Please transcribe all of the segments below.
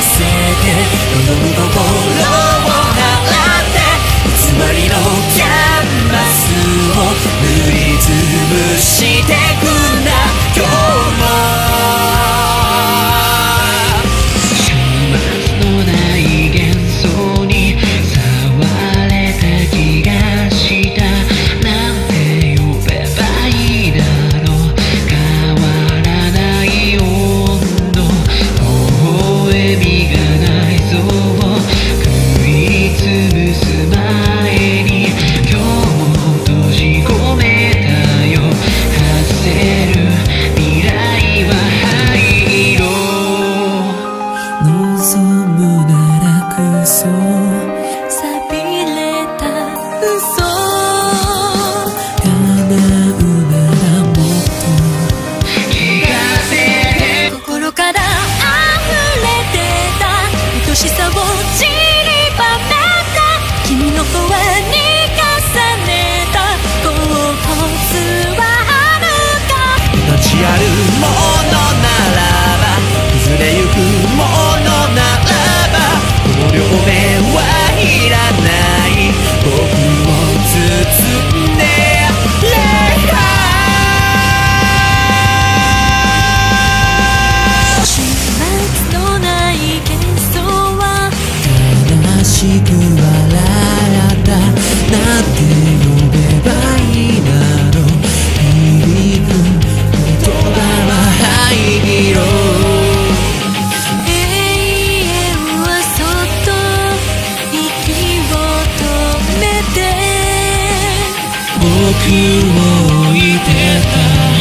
せてこの心あるものならば崩れゆくものならばこの両面はいらない僕を包んで礼拝始末のない幻想は悲しく僕を置いてた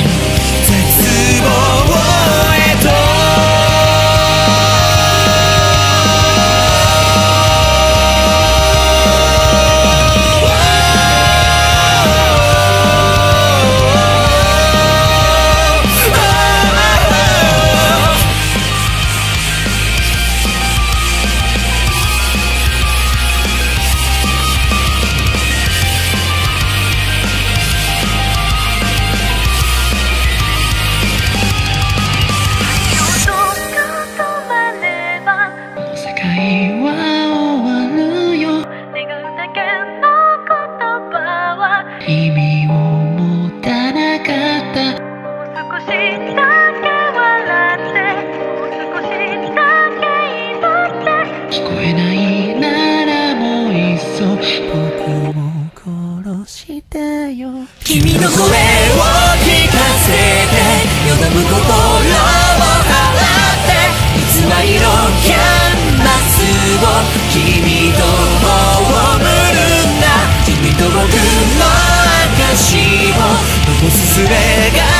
よ。君の声を聞かせて世のむ心を払って偽りキャンバスを君と葬るんだ君と僕の証を残すすべが